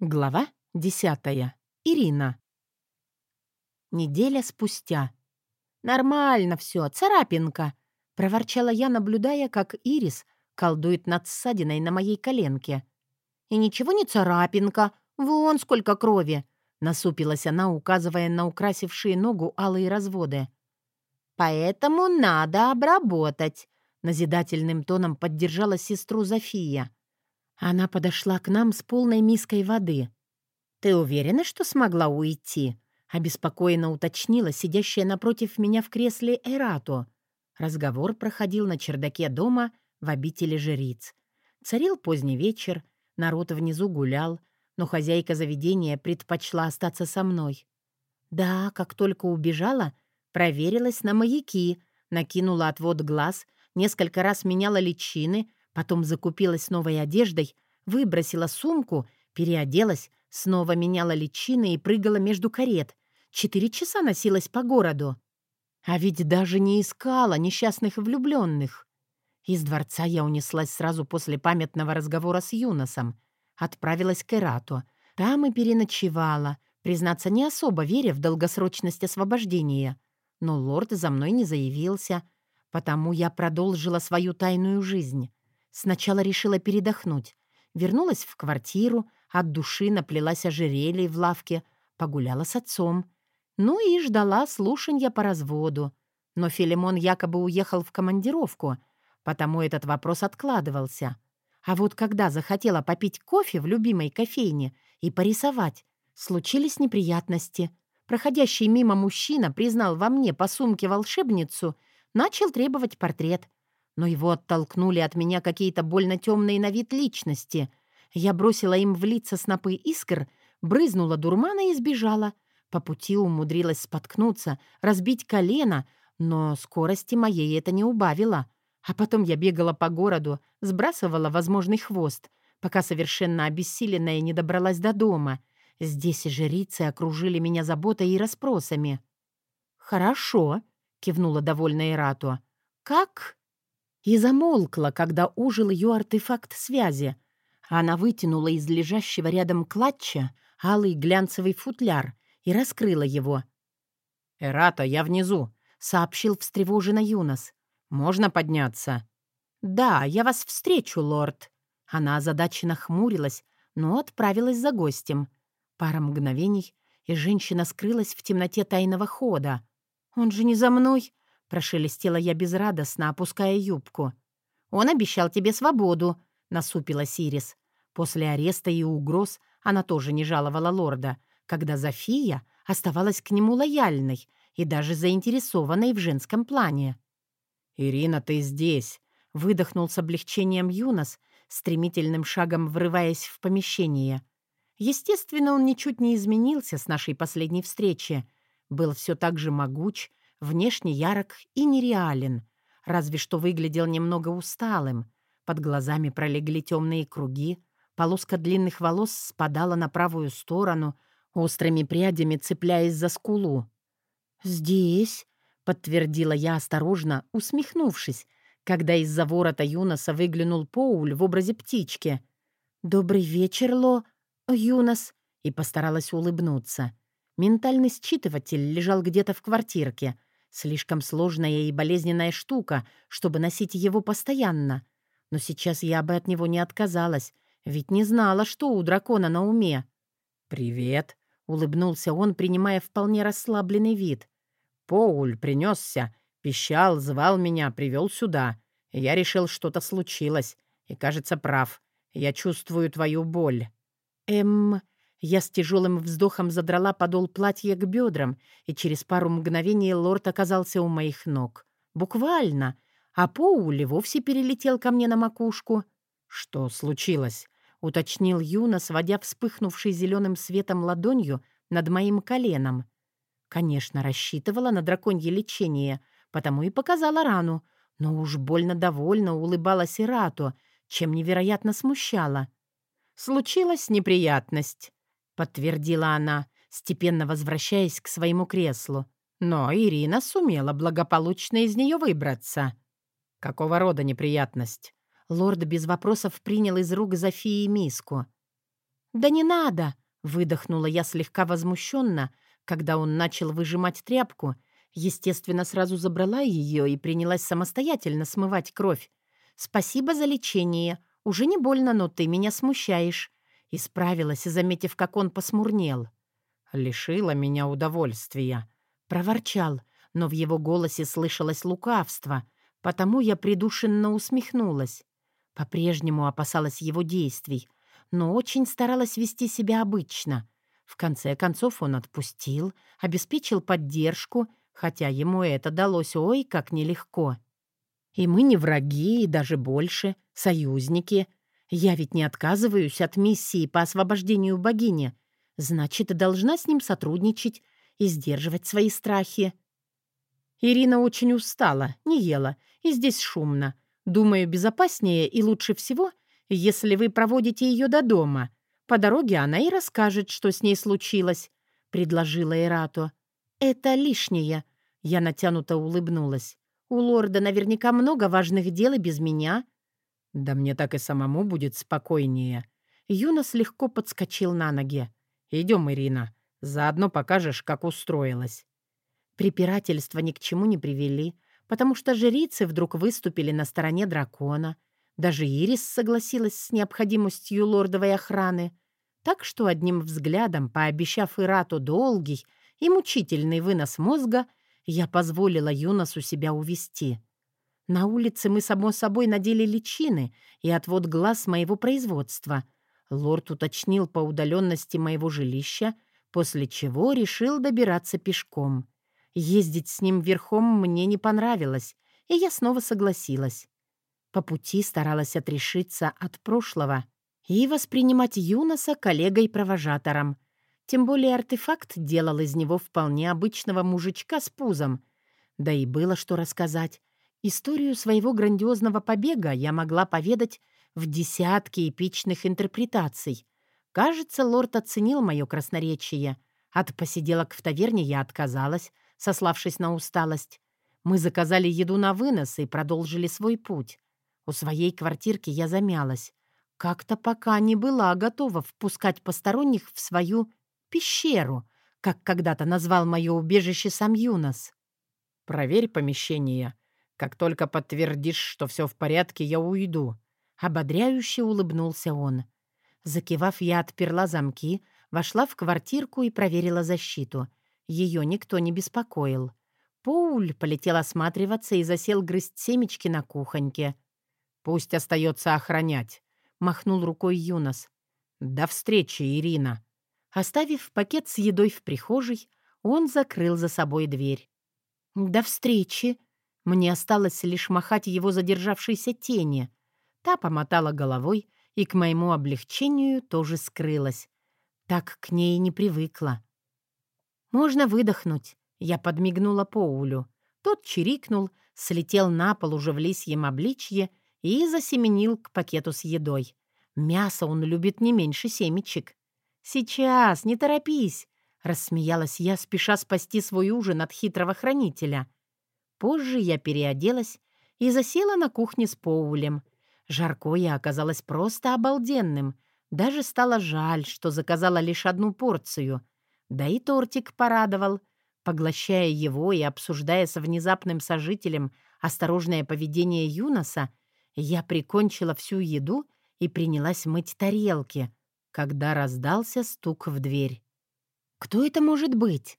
Глава десятая. Ирина. Неделя спустя. «Нормально все, царапинка», — проворчала я, наблюдая, как Ирис колдует над ссадиной на моей коленке. «И ничего не царапинка, вон сколько крови», — насупилась она, указывая на украсившие ногу алые разводы. «Поэтому надо обработать», — назидательным тоном поддержала сестру Зофия. Она подошла к нам с полной миской воды. «Ты уверена, что смогла уйти?» — обеспокоенно уточнила сидящая напротив меня в кресле Эрато. Разговор проходил на чердаке дома в обители жриц. Царил поздний вечер, народ внизу гулял, но хозяйка заведения предпочла остаться со мной. Да, как только убежала, проверилась на маяки, накинула отвод глаз, несколько раз меняла личины — Потом закупилась новой одеждой, выбросила сумку, переоделась, снова меняла личины и прыгала между карет. Четыре часа носилась по городу. А ведь даже не искала несчастных влюбленных. Из дворца я унеслась сразу после памятного разговора с Юносом. Отправилась к Эрату. Там и переночевала, признаться, не особо веря в долгосрочность освобождения. Но лорд за мной не заявился, потому я продолжила свою тайную жизнь. Сначала решила передохнуть. Вернулась в квартиру, от души наплелась ожерелье в лавке, погуляла с отцом. Ну и ждала слушанья по разводу. Но Филимон якобы уехал в командировку, потому этот вопрос откладывался. А вот когда захотела попить кофе в любимой кофейне и порисовать, случились неприятности. Проходящий мимо мужчина признал во мне по сумке волшебницу, начал требовать портрет — но его оттолкнули от меня какие-то больно темные на вид личности. Я бросила им в лица снопы искр, брызнула дурмана и сбежала. По пути умудрилась споткнуться, разбить колено, но скорости моей это не убавило. А потом я бегала по городу, сбрасывала возможный хвост, пока совершенно обессиленная не добралась до дома. Здесь и жрицы окружили меня заботой и расспросами. «Хорошо», — кивнула довольная Ирату. «Как?» И замолкла, когда ужил ее артефакт связи. Она вытянула из лежащего рядом клатча алый глянцевый футляр и раскрыла его. «Эрата, я внизу», — сообщил встревоженно Юнос. «Можно подняться?» «Да, я вас встречу, лорд». Она озадаченно хмурилась, но отправилась за гостем. Пара мгновений, и женщина скрылась в темноте тайного хода. «Он же не за мной!» Прошелестела я безрадостно, опуская юбку. «Он обещал тебе свободу», — насупила Сирис. После ареста и угроз она тоже не жаловала лорда, когда Зофия оставалась к нему лояльной и даже заинтересованной в женском плане. «Ирина, ты здесь!» — выдохнул с облегчением Юнос, стремительным шагом врываясь в помещение. Естественно, он ничуть не изменился с нашей последней встречи. Был все так же могуч внешне ярок и нереален, разве что выглядел немного усталым. Под глазами пролегли темные круги, полоска длинных волос спадала на правую сторону, острыми прядями цепляясь за скулу. «Здесь», — подтвердила я осторожно, усмехнувшись, когда из-за ворота Юноса выглянул Поуль в образе птички. «Добрый вечер, Ло, Юнос», и постаралась улыбнуться. Ментальный считыватель лежал где-то в квартирке — Слишком сложная и болезненная штука, чтобы носить его постоянно. Но сейчас я бы от него не отказалась, ведь не знала, что у дракона на уме. «Привет», — улыбнулся он, принимая вполне расслабленный вид. «Поуль принесся, пищал, звал меня, привел сюда. Я решил, что-то случилось, и, кажется, прав. Я чувствую твою боль». «Эм...» Я с тяжелым вздохом задрала подол платья к бедрам, и через пару мгновений лорд оказался у моих ног. Буквально. А Поули вовсе перелетел ко мне на макушку. «Что случилось?» — уточнил Юна, сводя вспыхнувший зеленым светом ладонью над моим коленом. Конечно, рассчитывала на драконье лечение, потому и показала рану, но уж больно довольно улыбалась Ирату, чем невероятно смущала. Случилась неприятность подтвердила она, степенно возвращаясь к своему креслу. Но Ирина сумела благополучно из нее выбраться. Какого рода неприятность? Лорд без вопросов принял из рук Зофии миску. «Да не надо!» — выдохнула я слегка возмущенно, когда он начал выжимать тряпку. Естественно, сразу забрала ее и принялась самостоятельно смывать кровь. «Спасибо за лечение. Уже не больно, но ты меня смущаешь». Исправилась, заметив, как он посмурнел. «Лишила меня удовольствия», — проворчал, но в его голосе слышалось лукавство, потому я придушенно усмехнулась. По-прежнему опасалась его действий, но очень старалась вести себя обычно. В конце концов он отпустил, обеспечил поддержку, хотя ему это далось ой как нелегко. И мы не враги, и даже больше, союзники. Я ведь не отказываюсь от миссии по освобождению богини. Значит, должна с ним сотрудничать и сдерживать свои страхи. Ирина очень устала, не ела, и здесь шумно. Думаю, безопаснее и лучше всего, если вы проводите ее до дома. По дороге она и расскажет, что с ней случилось», — предложила Эрато. «Это лишнее», — я натянуто улыбнулась. «У лорда наверняка много важных дел и без меня». «Да мне так и самому будет спокойнее». Юнос легко подскочил на ноги. «Идем, Ирина. Заодно покажешь, как устроилась». Препирательства ни к чему не привели, потому что жрицы вдруг выступили на стороне дракона. Даже Ирис согласилась с необходимостью лордовой охраны. Так что одним взглядом, пообещав Ирату долгий и мучительный вынос мозга, я позволила Юносу себя увести. На улице мы, само собой, надели личины и отвод глаз моего производства. Лорд уточнил по удаленности моего жилища, после чего решил добираться пешком. Ездить с ним верхом мне не понравилось, и я снова согласилась. По пути старалась отрешиться от прошлого и воспринимать Юноса коллегой-провожатором. Тем более артефакт делал из него вполне обычного мужичка с пузом. Да и было что рассказать. Историю своего грандиозного побега я могла поведать в десятки эпичных интерпретаций. Кажется, лорд оценил мое красноречие. От посиделок в таверне я отказалась, сославшись на усталость. Мы заказали еду на вынос и продолжили свой путь. У своей квартирки я замялась. Как-то пока не была готова впускать посторонних в свою пещеру, как когда-то назвал мое убежище сам Юнос. «Проверь помещение. Как только подтвердишь, что все в порядке, я уйду». Ободряюще улыбнулся он. Закивав, я отперла замки, вошла в квартирку и проверила защиту — ее никто не беспокоил. Поуль полетел осматриваться и засел грызть семечки на кухоньке. «Пусть остается охранять», — махнул рукой Юнос. «До встречи, Ирина». Оставив пакет с едой в прихожей, он закрыл за собой дверь. «До встречи!» Мне осталось лишь махать его задержавшейся тени. Та помотала головой и, к моему облегчению, тоже скрылась. Так к ней не привыкла. «Можно выдохнуть», — я подмигнула Поулю. Тот чирикнул, слетел на пол уже в лисьем обличье и засеменил к пакету с едой. Мясо он любит не меньше семечек. «Сейчас, не торопись», — рассмеялась я, спеша спасти свой ужин от хитрого хранителя. Позже я переоделась и засела на кухне с Поулем. Жаркое оказалось просто обалденным. Даже стало жаль, что заказала лишь одну порцию — да и тортик порадовал. Поглощая его и обсуждая с внезапным сожителем осторожное поведение Юноса, я прикончила всю еду и принялась мыть тарелки, когда раздался стук в дверь. «Кто это может быть?»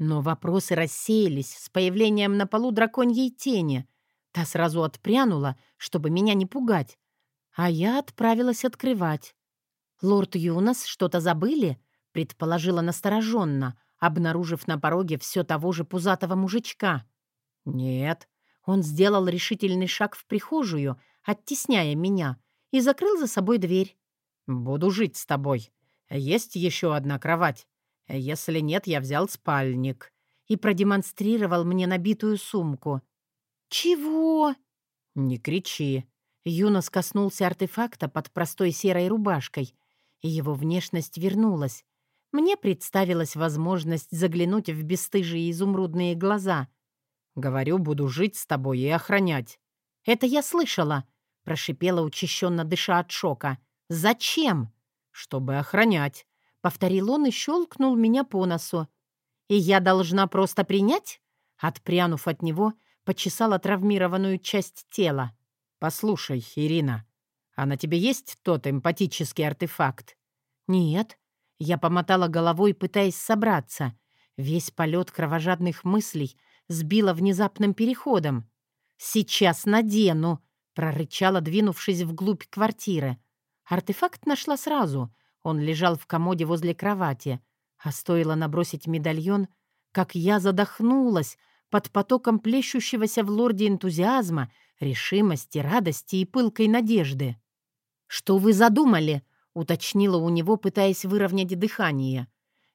Но вопросы рассеялись с появлением на полу драконьей тени. Та сразу отпрянула, чтобы меня не пугать, а я отправилась открывать. «Лорд Юнос, что-то забыли?» предположила настороженно, обнаружив на пороге все того же пузатого мужичка. «Нет». Он сделал решительный шаг в прихожую, оттесняя меня, и закрыл за собой дверь. «Буду жить с тобой. Есть еще одна кровать. Если нет, я взял спальник». И продемонстрировал мне набитую сумку. «Чего?» «Не кричи». Юнос коснулся артефакта под простой серой рубашкой, и его внешность вернулась, мне представилась возможность заглянуть в бесстыжие изумрудные глаза. «Говорю, буду жить с тобой и охранять». «Это я слышала», — прошипела, учащенно дыша от шока. «Зачем?» «Чтобы охранять», — повторил он и щелкнул меня по носу. «И я должна просто принять?» Отпрянув от него, почесала травмированную часть тела. «Послушай, Ирина, а на тебе есть тот эмпатический артефакт?» «Нет». Я помотала головой, пытаясь собраться. Весь полет кровожадных мыслей сбила внезапным переходом. «Сейчас надену!» — прорычала, двинувшись вглубь квартиры. Артефакт нашла сразу. Он лежал в комоде возле кровати. А стоило набросить медальон, как я задохнулась под потоком плещущегося в лорде энтузиазма, решимости, радости и пылкой надежды. «Что вы задумали?» — уточнила у него, пытаясь выровнять дыхание.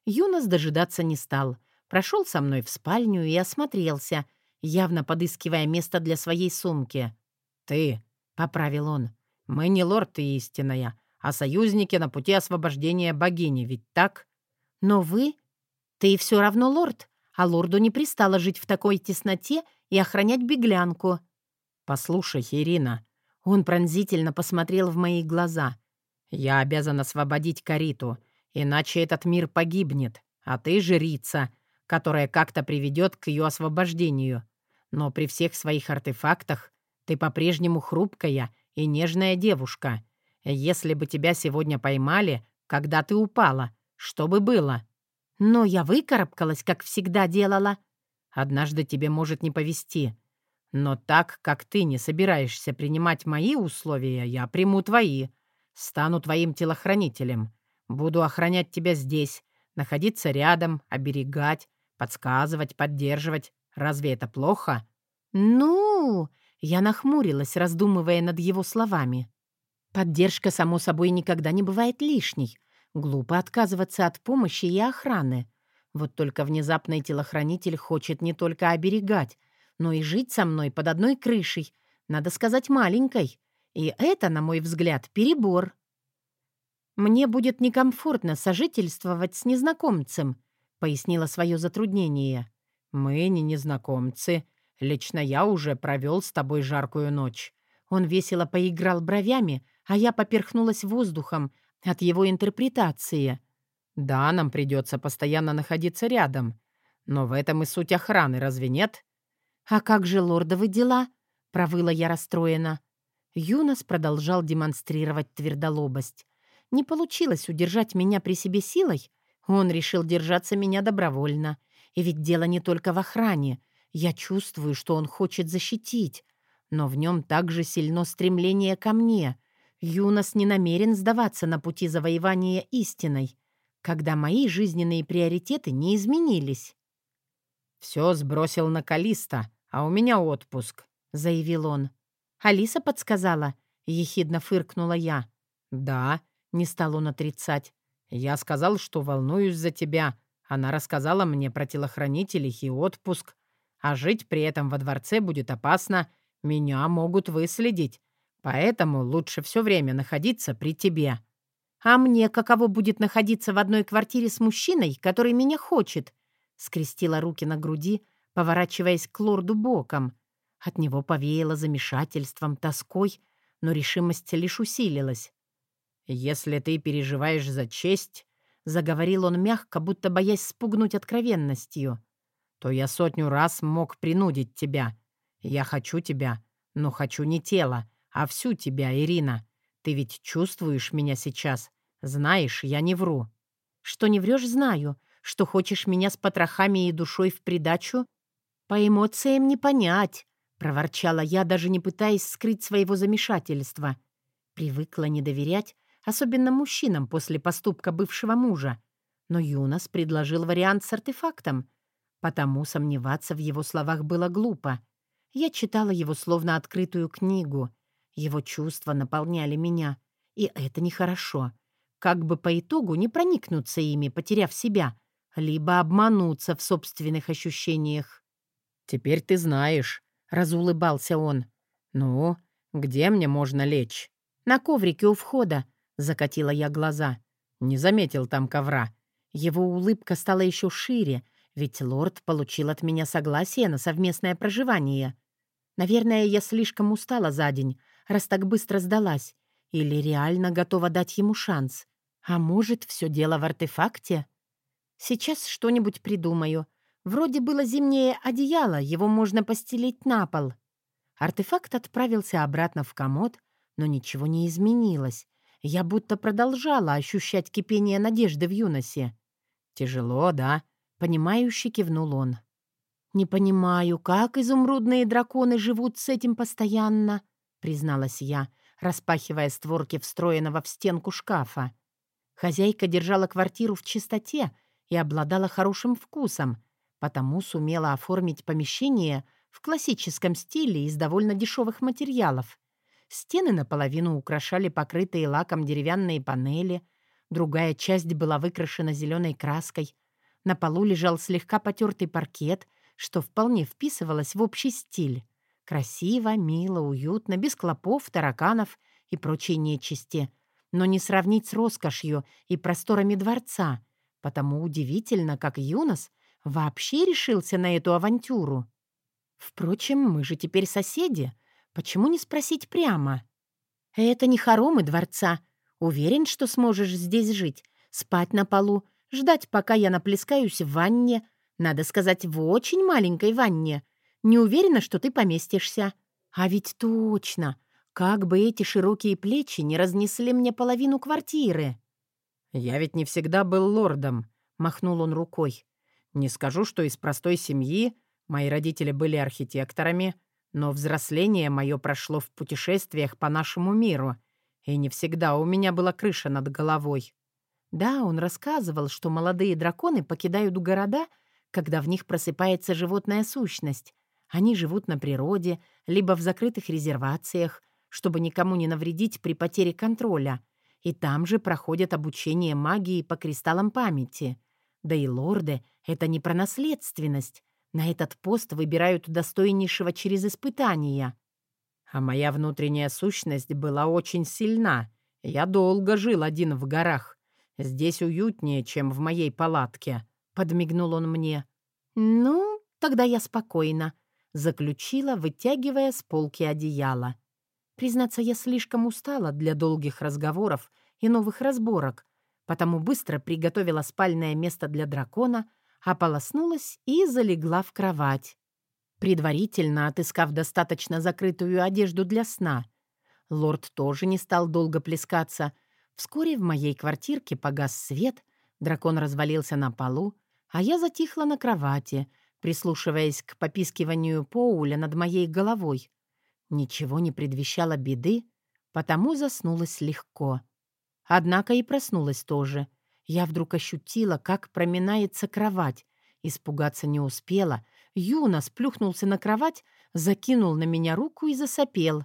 Юнос дожидаться не стал. Прошел со мной в спальню и осмотрелся, явно подыскивая место для своей сумки. «Ты», — поправил он, — «мы не лорд и истинная, а союзники на пути освобождения богини, ведь так?» «Но вы? Ты все равно лорд, а лорду не пристало жить в такой тесноте и охранять беглянку». «Послушай, Ирина». Он пронзительно посмотрел в мои глаза. «Я обязан освободить Кариту, иначе этот мир погибнет, а ты жрица, которая как-то приведет к ее освобождению. Но при всех своих артефактах ты по-прежнему хрупкая и нежная девушка. Если бы тебя сегодня поймали, когда ты упала, что бы было?» «Но я выкарабкалась, как всегда делала». «Однажды тебе может не повезти. Но так как ты не собираешься принимать мои условия, я приму твои. Стану твоим телохранителем. Буду охранять тебя здесь, находиться рядом, оберегать, подсказывать, поддерживать. Разве это плохо?» «Ну...» — я нахмурилась, раздумывая над его словами. «Поддержка, само собой, никогда не бывает лишней. Глупо отказываться от помощи и охраны. Вот только внезапный телохранитель хочет не только оберегать, но и жить со мной под одной крышей, надо сказать, маленькой. И это, на мой взгляд, перебор. Мне будет некомфортно сожительствовать с незнакомцем, пояснила свое затруднение. Мы не незнакомцы. Лично я уже провел с тобой жаркую ночь. Он весело поиграл бровями, а я поперхнулась воздухом от его интерпретации. Да, нам придется постоянно находиться рядом. Но в этом и суть охраны, разве нет? «А как же лордовы дела?» — провыла я расстроена. Юнос продолжал демонстрировать твердолобость. Не получилось удержать меня при себе силой. Он решил держаться меня добровольно. И ведь дело не только в охране. Я чувствую, что он хочет защитить. Но в нем также сильно стремление ко мне. Юнос не намерен сдаваться на пути завоевания истиной, когда мои жизненные приоритеты не изменились. «Все сбросил на Калиста», «А у меня отпуск», — заявил он. «Алиса подсказала», — ехидно фыркнула я. «Да», — не стал он отрицать. «Я сказал, что волнуюсь за тебя. Она рассказала мне про телохранителей и отпуск. А жить при этом во дворце будет опасно. Меня могут выследить. Поэтому лучше все время находиться при тебе». «А мне каково будет находиться в одной квартире с мужчиной, который меня хочет?» Скрестила руки на груди, — поворачиваясь к лорду боком. От него повеяло замешательством, тоской, но решимость лишь усилилась. «Если ты переживаешь за честь», — заговорил он мягко, будто боясь спугнуть откровенностью, «то я сотню раз мог принудить тебя. Я хочу тебя, но хочу не тело, а всю тебя, Ирина. Ты ведь чувствуешь меня сейчас. Знаешь, я не вру». «Что не врешь, знаю. Что хочешь меня с потрохами и душой в придачу, «По эмоциям не понять», — проворчала я, даже не пытаясь скрыть своего замешательства. Привыкла не доверять, особенно мужчинам после поступка бывшего мужа. Но Юнос предложил вариант с артефактом, потому сомневаться в его словах было глупо. Я читала его словно открытую книгу. Его чувства наполняли меня, и это нехорошо. Как бы по итогу не проникнуться ими, потеряв себя, либо обмануться в собственных ощущениях. «Теперь ты знаешь», — разулыбался он. «Ну, где мне можно лечь?» «На коврике у входа», — закатила я глаза. Не заметил там ковра. Его улыбка стала еще шире, ведь лорд получил от меня согласие на совместное проживание. Наверное, я слишком устала за день, раз так быстро сдалась, или реально готова дать ему шанс. А может, все дело в артефакте? Сейчас что-нибудь придумаю. Вроде было зимнее одеяло, его можно постелить на пол. Артефакт отправился обратно в комод, но ничего не изменилось. Я будто продолжала ощущать кипение надежды в юносе. «Тяжело, да?» — понимающе кивнул он. «Не понимаю, как изумрудные драконы живут с этим постоянно», — призналась я, распахивая створки встроенного в стенку шкафа. Хозяйка держала квартиру в чистоте и обладала хорошим вкусом, потому сумела оформить помещение в классическом стиле из довольно дешевых материалов. Стены наполовину украшали покрытые лаком деревянные панели, другая часть была выкрашена зеленой краской. На полу лежал слегка потертый паркет, что вполне вписывалось в общий стиль. Красиво, мило, уютно, без клопов, тараканов и прочей нечисти. Но не сравнить с роскошью и просторами дворца, потому удивительно, как Юнос вообще решился на эту авантюру. Впрочем, мы же теперь соседи. Почему не спросить прямо? Это не хоромы дворца. Уверен, что сможешь здесь жить, спать на полу, ждать, пока я наплескаюсь в ванне, надо сказать, в очень маленькой ванне. Не уверена, что ты поместишься. А ведь точно, как бы эти широкие плечи не разнесли мне половину квартиры. «Я ведь не всегда был лордом», — махнул он рукой. «Не скажу, что из простой семьи мои родители были архитекторами, но взросление мое прошло в путешествиях по нашему миру, и не всегда у меня была крыша над головой». Да, он рассказывал, что молодые драконы покидают города — когда в них просыпается животная сущность. Они живут на природе, либо в закрытых резервациях, чтобы никому не навредить при потере контроля. И там же проходят обучение магии по кристаллам памяти. Да и лорды — это не про наследственность. На этот пост выбирают достойнейшего через испытания. А моя внутренняя сущность была очень сильна. Я долго жил один в горах. Здесь уютнее, чем в моей палатке подмигнул он мне. «Ну, тогда я спокойно», — заключила, вытягивая с полки одеяло. Признаться, я слишком устала для долгих разговоров и новых разборок, потому быстро приготовила спальное место для дракона, ополоснулась и залегла в кровать, предварительно отыскав достаточно закрытую одежду для сна. Лорд тоже не стал долго плескаться. Вскоре в моей квартирке погас свет, дракон развалился на полу, а я затихла на кровати, прислушиваясь к попискиванию Поуля над моей головой. Ничего не предвещало беды, потому заснулась легко. Однако и проснулась тоже. Я вдруг ощутила, как проминается кровать. Испугаться не успела. Юна сплюхнулся на кровать, закинул на меня руку и засопел.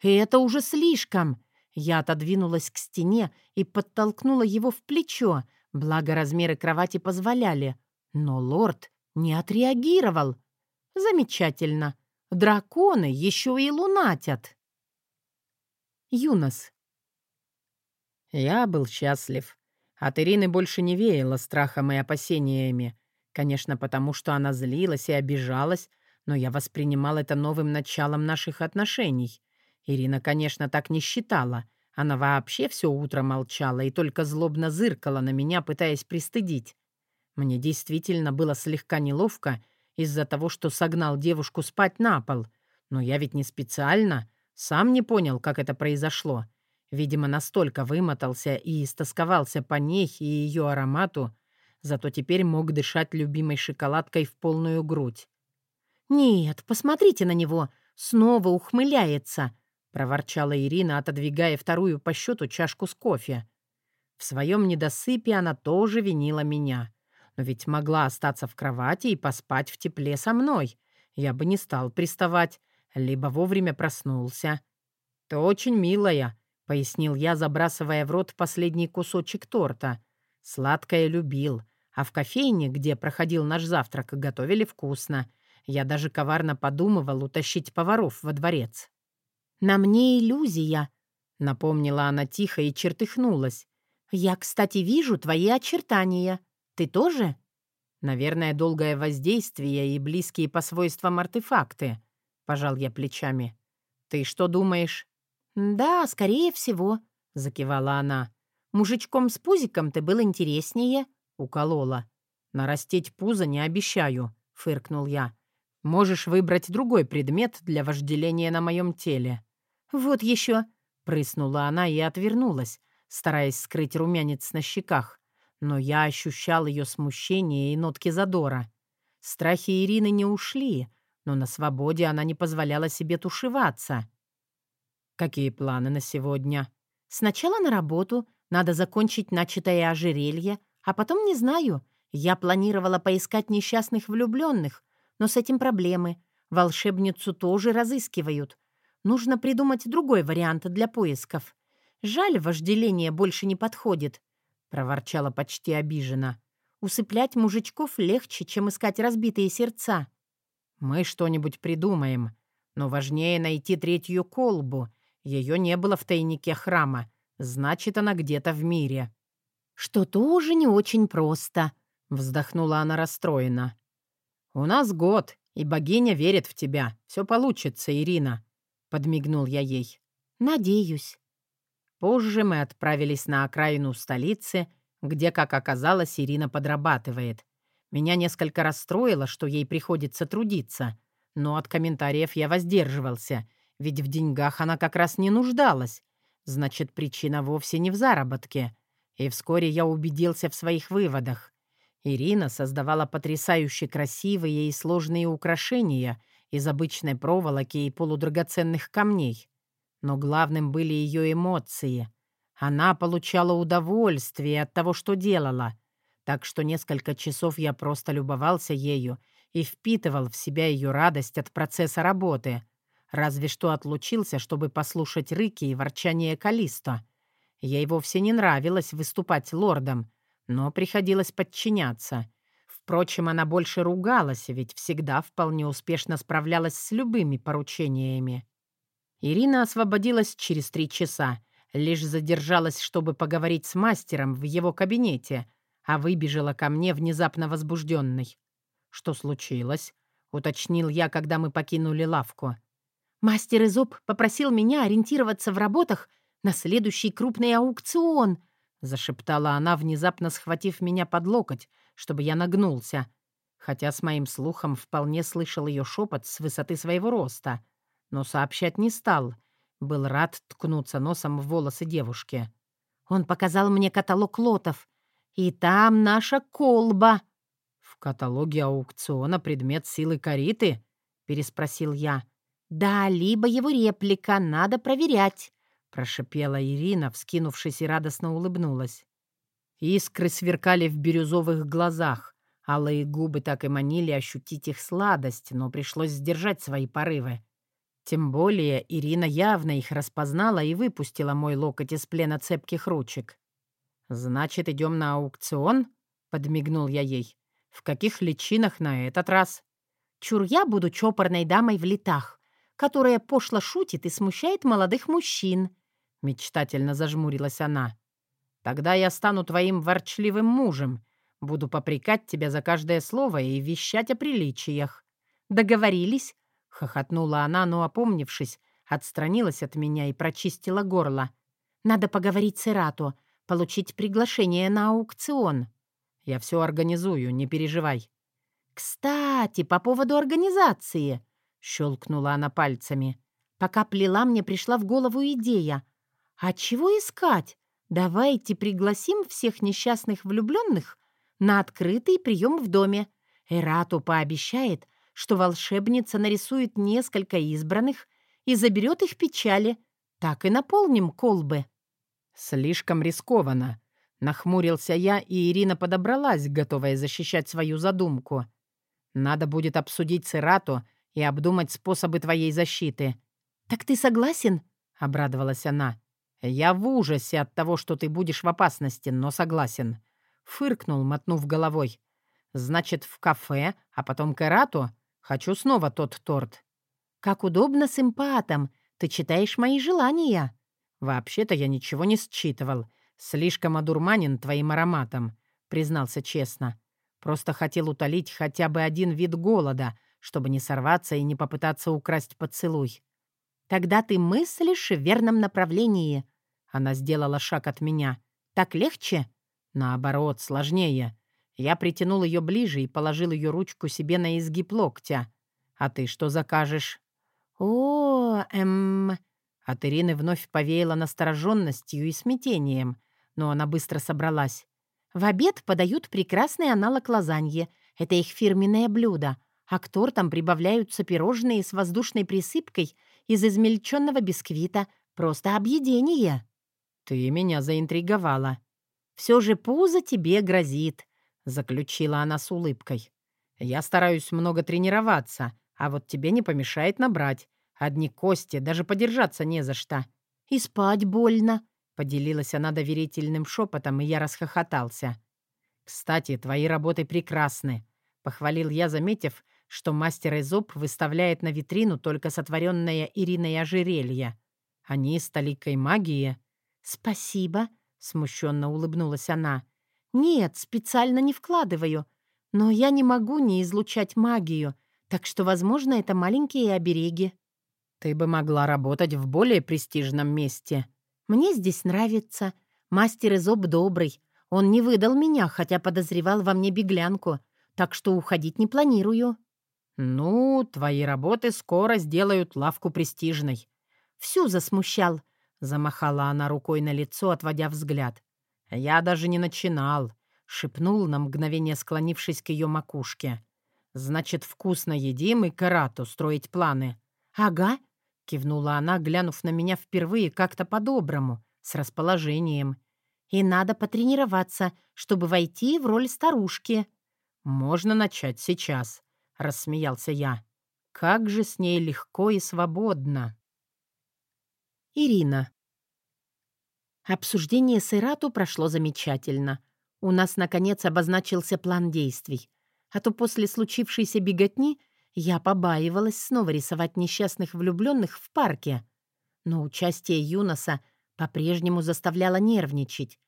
«Это уже слишком!» Я отодвинулась к стене и подтолкнула его в плечо, Благо размеры кровати позволяли. Но лорд не отреагировал. Замечательно. Драконы еще и лунатят. Юнос. Я был счастлив. От Ирины больше не веяло страхом и опасениями. Конечно, потому что она злилась и обижалась, но я воспринимал это новым началом наших отношений. Ирина, конечно, так не считала — она вообще все утро молчала и только злобно зыркала на меня, пытаясь пристыдить. Мне действительно было слегка неловко из-за того, что согнал девушку спать на пол. Но я ведь не специально, сам не понял, как это произошло. Видимо, настолько вымотался и истосковался по ней и ее аромату, зато теперь мог дышать любимой шоколадкой в полную грудь. «Нет, посмотрите на него, снова ухмыляется», — проворчала Ирина, отодвигая вторую по счету чашку с кофе. В своем недосыпе она тоже винила меня. Но ведь могла остаться в кровати и поспать в тепле со мной. Я бы не стал приставать, либо вовремя проснулся. «Ты очень милая», — пояснил я, забрасывая в рот последний кусочек торта. «Сладкое любил, а в кофейне, где проходил наш завтрак, готовили вкусно. Я даже коварно подумывал утащить поваров во дворец». «На мне иллюзия», — напомнила она тихо и чертыхнулась. «Я, кстати, вижу твои очертания. Ты тоже?» «Наверное, долгое воздействие и близкие по свойствам артефакты», — пожал я плечами. «Ты что думаешь?» «Да, скорее всего», — закивала она. Мужичком с пузиком ты был интереснее», — уколола. «Нарастить пузо не обещаю», — фыркнул я. «Можешь выбрать другой предмет для вожделения на моем теле». «Вот еще», — прыснула она и отвернулась, стараясь скрыть румянец на щеках. Но я ощущал ее смущение и нотки задора. Страхи Ирины не ушли, но на свободе она не позволяла себе тушеваться. «Какие планы на сегодня?» «Сначала на работу. Надо закончить начатое ожерелье. А потом не знаю. Я планировала поискать несчастных влюбленных, но с этим проблемы. Волшебницу тоже разыскивают. Нужно придумать другой вариант для поисков. Жаль, вожделение больше не подходит», — проворчала почти обиженно. «Усыплять мужичков легче, чем искать разбитые сердца». «Мы что-нибудь придумаем. Но важнее найти третью колбу. Ее не было в тайнике храма. Значит, она где-то в мире». «Что тоже не очень просто», — вздохнула она расстроенно. «У нас год, и богиня верит в тебя. Все получится, Ирина», — подмигнул я ей. «Надеюсь». Позже мы отправились на окраину столицы, где, как оказалось, Ирина подрабатывает. Меня несколько расстроило, что ей приходится трудиться, но от комментариев я воздерживался, ведь в деньгах она как раз не нуждалась. Значит, причина вовсе не в заработке. И вскоре я убедился в своих выводах. Ирина создавала потрясающе красивые и сложные украшения из обычной проволоки и полудрагоценных камней. Но главным были ее эмоции. Она получала удовольствие от того, что делала — так что несколько часов я просто любовался ею и впитывал в себя ее радость от процесса работы. Разве что отлучился, чтобы послушать рыки и ворчание Калисто. Ей вовсе не нравилось выступать лордом, но приходилось подчиняться. Впрочем, она больше ругалась, ведь всегда вполне успешно справлялась с любыми поручениями. Ирина освободилась через три часа, лишь задержалась, чтобы поговорить с мастером в его кабинете — а выбежала ко мне внезапно возбужденной. «Что случилось?» — уточнил я, когда мы покинули лавку. «Мастер Изоб попросил меня ориентироваться в работах на следующий крупный аукцион», — зашептала она, внезапно схватив меня под локоть, чтобы я нагнулся, хотя с моим слухом вполне слышал ее шепот с высоты своего роста, но сообщать не стал, был рад ткнуться носом в волосы девушки. «Он показал мне каталог лотов», и там наша колба». «В каталоге аукциона предмет силы Кариты?» — переспросил я. «Да, либо его реплика, надо проверять», — прошипела Ирина, вскинувшись и радостно улыбнулась. Искры сверкали в бирюзовых глазах, алые губы так и манили ощутить их сладость, но пришлось сдержать свои порывы. Тем более Ирина явно их распознала и выпустила мой локоть из плена цепких ручек. «Значит, идем на аукцион?» — подмигнул я ей. «В каких личинах на этот раз?» «Чур я буду чопорной дамой в летах, которая пошло шутит и смущает молодых мужчин», — мечтательно зажмурилась она. «Тогда я стану твоим ворчливым мужем, буду попрекать тебя за каждое слово и вещать о приличиях». «Договорились?» — хохотнула она, но, опомнившись, отстранилась от меня и прочистила горло. «Надо поговорить с Ирату получить приглашение на аукцион. Я все организую, не переживай. «Кстати, по поводу организации», — щелкнула она пальцами. «Пока плела, мне пришла в голову идея. А чего искать? Давайте пригласим всех несчастных влюбленных на открытый прием в доме. Эрату пообещает, что волшебница нарисует несколько избранных и заберет их печали. Так и наполним колбы». «Слишком рискованно», — нахмурился я, и Ирина подобралась, готовая защищать свою задумку. «Надо будет обсудить с Ирату и обдумать способы твоей защиты». «Так ты согласен?» — обрадовалась она. «Я в ужасе от того, что ты будешь в опасности, но согласен». Фыркнул, мотнув головой. «Значит, в кафе, а потом к Эрату? Хочу снова тот торт». «Как удобно с эмпатом. Ты читаешь мои желания». «Вообще-то я ничего не считывал. Слишком одурманен твоим ароматом», — признался честно. «Просто хотел утолить хотя бы один вид голода, чтобы не сорваться и не попытаться украсть поцелуй». «Тогда ты мыслишь в верном направлении». Она сделала шаг от меня. Так легче?» «Наоборот, сложнее. Я притянул ее ближе и положил ее ручку себе на изгиб локтя. А ты что закажешь?» «О, эм...» От Ирины вновь повеяло настороженностью и смятением, но она быстро собралась. «В обед подают прекрасный аналог лазаньи. Это их фирменное блюдо. А к тортам прибавляются пирожные с воздушной присыпкой из измельченного бисквита. Просто объедение». «Ты меня заинтриговала». «Все же пузо тебе грозит», — заключила она с улыбкой. «Я стараюсь много тренироваться, а вот тебе не помешает набрать. Одни кости, даже подержаться не за что». «И спать больно», — поделилась она доверительным шепотом, и я расхохотался. «Кстати, твои работы прекрасны», — похвалил я, заметив, что мастер Эзоп выставляет на витрину только сотворенное Ириной ожерелье. Они с толикой магии. «Спасибо», — смущенно улыбнулась она. «Нет, специально не вкладываю. Но я не могу не излучать магию, так что, возможно, это маленькие обереги». «Ты бы могла работать в более престижном месте». «Мне здесь нравится. Мастер Изоб добрый. Он не выдал меня, хотя подозревал во мне беглянку, так что уходить не планирую». «Ну, твои работы скоро сделают лавку престижной». «Всю засмущал», — замахала она рукой на лицо, отводя взгляд. «Я даже не начинал», — шепнул на мгновение, склонившись к ее макушке. «Значит, вкусно едим и карату строить планы». «Ага», — кивнула она, глянув на меня впервые как-то по-доброму, с расположением. «И надо потренироваться, чтобы войти в роль старушки». «Можно начать сейчас», — рассмеялся я. «Как же с ней легко и свободно!» Ирина. Обсуждение с Ирату прошло замечательно. У нас, наконец, обозначился план действий. А то после случившейся беготни я побаивалась снова рисовать несчастных влюбленных в парке. Но участие Юноса по-прежнему заставляло нервничать.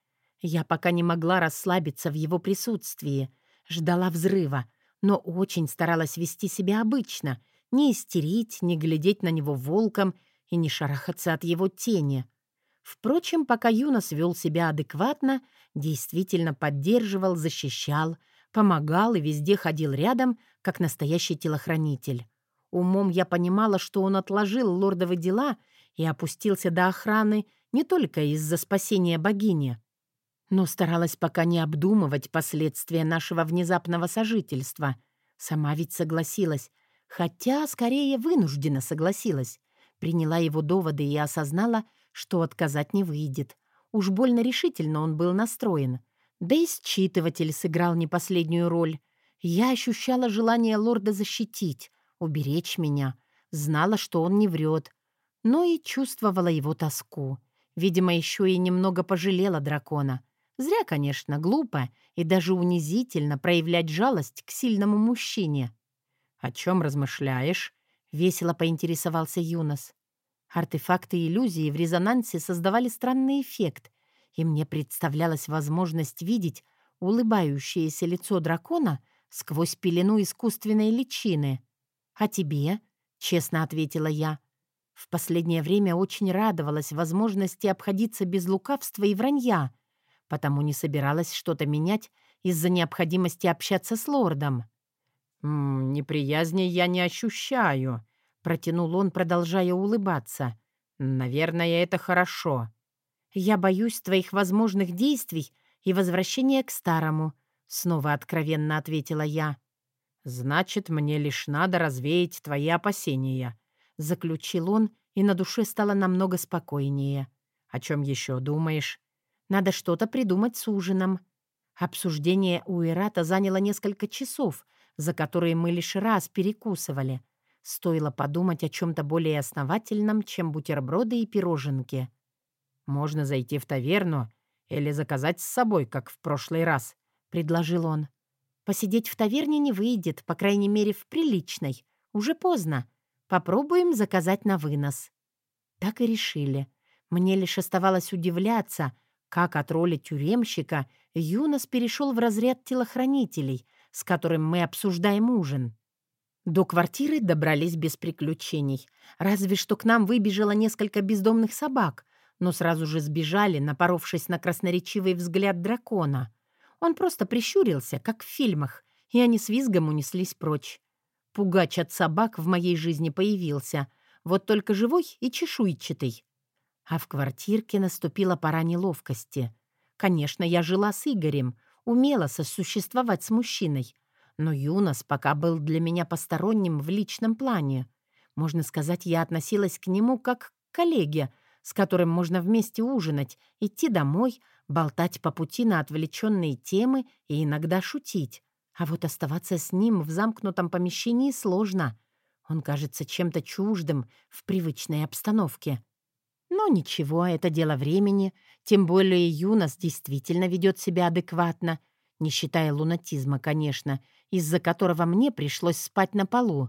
Я пока не могла расслабиться в его присутствии, ждала взрыва, но очень старалась вести себя обычно, не истерить, не глядеть на него волком и не шарахаться от его тени. Впрочем, пока Юнос вел себя адекватно, действительно поддерживал, защищал, помогал и везде ходил рядом, как настоящий телохранитель. Умом я понимала, что он отложил лордовы дела и опустился до охраны не только из-за спасения богини, но старалась пока не обдумывать последствия нашего внезапного сожительства. Сама ведь согласилась, хотя скорее вынуждена согласилась. Приняла его доводы и осознала, что отказать не выйдет. Уж больно решительно он был настроен. Да и считыватель сыграл не последнюю роль. Я ощущала желание лорда защитить, уберечь меня. Знала, что он не врет. Но и чувствовала его тоску. Видимо, еще и немного пожалела дракона. Зря, конечно, глупо и даже унизительно проявлять жалость к сильному мужчине. «О чем размышляешь?» — весело поинтересовался Юнос. Артефакты иллюзии в резонансе создавали странный эффект, и мне представлялась возможность видеть улыбающееся лицо дракона сквозь пелену искусственной личины. «А тебе?» — честно ответила я. В последнее время очень радовалась возможности обходиться без лукавства и вранья, потому не собиралась что-то менять из-за необходимости общаться с лордом. «М -м, «Неприязни я не ощущаю», — протянул он, продолжая улыбаться. «Наверное, это хорошо». «Я боюсь твоих возможных действий и возвращения к старому», — снова откровенно ответила я. «Значит, мне лишь надо развеять твои опасения», — заключил он, и на душе стало намного спокойнее. «О чем еще думаешь?» «Надо что-то придумать с ужином». Обсуждение у Ирата заняло несколько часов, за которые мы лишь раз перекусывали — Стоило подумать о чем-то более основательном, чем бутерброды и пироженки. «Можно зайти в таверну или заказать с собой, как в прошлый раз», — предложил он. «Посидеть в таверне не выйдет, по крайней мере, в приличной. Уже поздно. Попробуем заказать на вынос». Так и решили. Мне лишь оставалось удивляться, как от роли тюремщика Юнос перешел в разряд телохранителей, с которым мы обсуждаем ужин. До квартиры добрались без приключений. Разве что к нам выбежало несколько бездомных собак, но сразу же сбежали, напоровшись на красноречивый взгляд дракона. Он просто прищурился, как в фильмах, и они с визгом унеслись прочь. Пугач от собак в моей жизни появился, вот только живой и чешуйчатый. А в квартирке наступила пора неловкости. Конечно, я жила с Игорем, умела сосуществовать с мужчиной, но Юнос пока был для меня посторонним в личном плане. Можно сказать, я относилась к нему как к коллеге, с которым можно вместе ужинать, идти домой, болтать по пути на отвлеченные темы и иногда шутить. А вот оставаться с ним в замкнутом помещении сложно. Он кажется чем-то чуждым в привычной обстановке. Но ничего, это дело времени, тем более Юнос действительно ведет себя адекватно, не считая лунатизма, конечно, из-за которого мне пришлось спать на полу.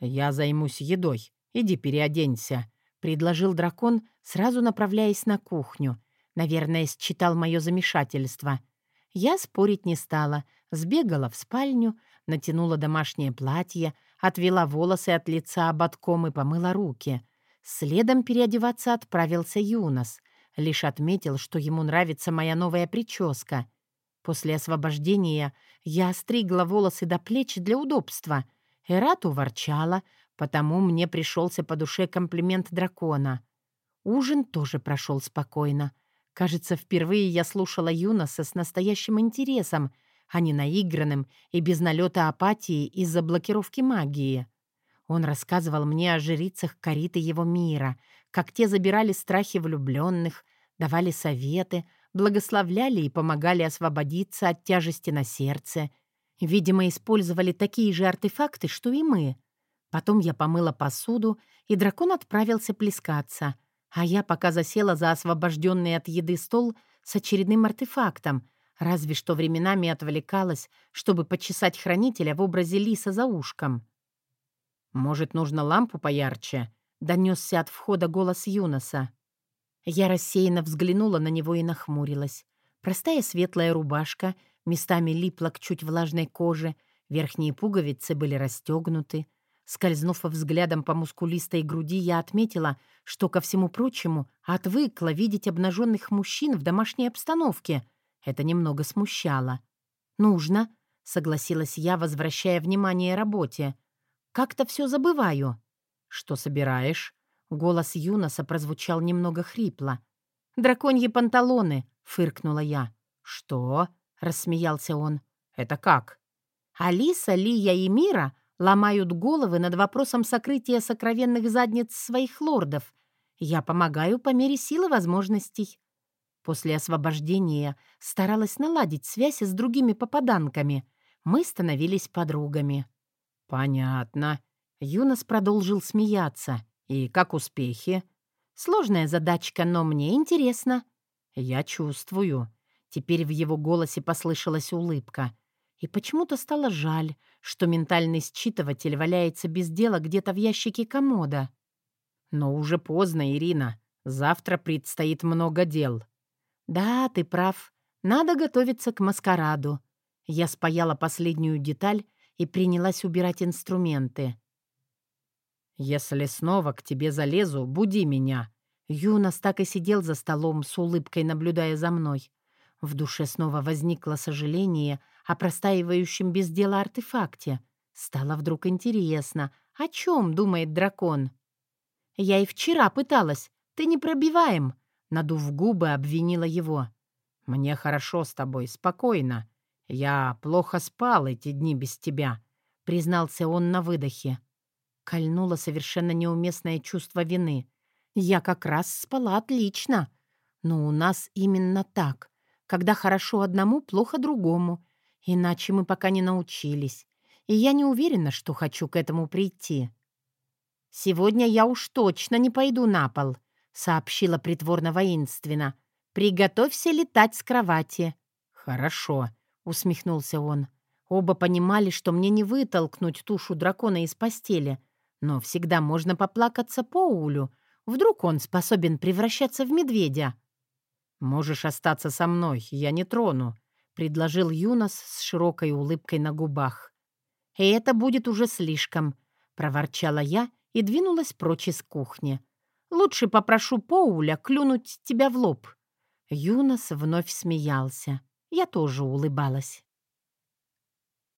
«Я займусь едой. Иди переоденься», — предложил дракон, сразу направляясь на кухню. Наверное, считал мое замешательство. Я спорить не стала, сбегала в спальню, натянула домашнее платье, отвела волосы от лица ободком и помыла руки. Следом переодеваться отправился Юнос. Лишь отметил, что ему нравится моя новая прическа. После освобождения я остригла волосы до плеч для удобства — Эрату ворчала, потому мне пришелся по душе комплимент дракона. Ужин тоже прошел спокойно. Кажется, впервые я слушала Юноса с настоящим интересом, а не наигранным и без налета апатии из-за блокировки магии. Он рассказывал мне о жрицах Кариты его мира, как те забирали страхи влюбленных, давали советы, благословляли и помогали освободиться от тяжести на сердце, Видимо, использовали такие же артефакты, что и мы. Потом я помыла посуду, и дракон отправился плескаться, а я пока засела за освобожденный от еды стол с очередным артефактом, разве что временами отвлекалась, чтобы почесать хранителя в образе лиса за ушком. «Может, нужно лампу поярче?» — донесся от входа голос Юноса. Я рассеянно взглянула на него и нахмурилась. Простая светлая рубашка — местами липла к чуть влажной коже, верхние пуговицы были расстегнуты. Скользнув взглядом по мускулистой груди, я отметила, что, ко всему прочему, отвыкла видеть обнаженных мужчин в домашней обстановке. Это немного смущало. «Нужно», — согласилась я, возвращая внимание работе. «Как-то все забываю». «Что собираешь?» Голос Юноса прозвучал немного хрипло. «Драконьи панталоны», — фыркнула я. «Что?» — рассмеялся он. «Это как?» Алиса, Лия и Мира ломают головы над вопросом сокрытия сокровенных задниц своих лордов. Я помогаю по мере силы возможностей. После освобождения старалась наладить связь с другими попаданками. Мы становились подругами. «Понятно». Юнос продолжил смеяться. «И как успехи?» «Сложная задачка, но мне интересно». «Я чувствую». Теперь в его голосе послышалась улыбка. И почему-то стало жаль, что ментальный считыватель валяется без дела где-то в ящике комода. Но уже поздно, Ирина. Завтра предстоит много дел. Да, ты прав. Надо готовиться к маскараду. Я спаяла последнюю деталь и принялась убирать инструменты. «Если снова к тебе залезу, буди меня». Юнос так и сидел за столом с улыбкой, наблюдая за мной. В душе снова возникло сожаление о простаивающем без дела артефакте. Стало вдруг интересно, о чем думает дракон. «Я и вчера пыталась. Ты не пробиваем», — надув губы, обвинила его. «Мне хорошо с тобой, спокойно. Я плохо спал эти дни без тебя», — признался он на выдохе. Кольнуло совершенно неуместное чувство вины. «Я как раз спала отлично. Но у нас именно так. Когда хорошо одному, плохо другому. Иначе мы пока не научились. И я не уверена, что хочу к этому прийти. «Сегодня я уж точно не пойду на пол», — сообщила притворно-воинственно. «Приготовься летать с кровати». «Хорошо», — усмехнулся он. Оба понимали, что мне не вытолкнуть тушу дракона из постели, но всегда можно поплакаться по улю. Вдруг он способен превращаться в медведя. «Можешь остаться со мной, я не трону», — предложил Юнос с широкой улыбкой на губах. «И это будет уже слишком», — проворчала я и двинулась прочь из кухни. Лучше попрошу Поуля клюнуть тебя в лоб». Юнос вновь смеялся. Я тоже улыбалась.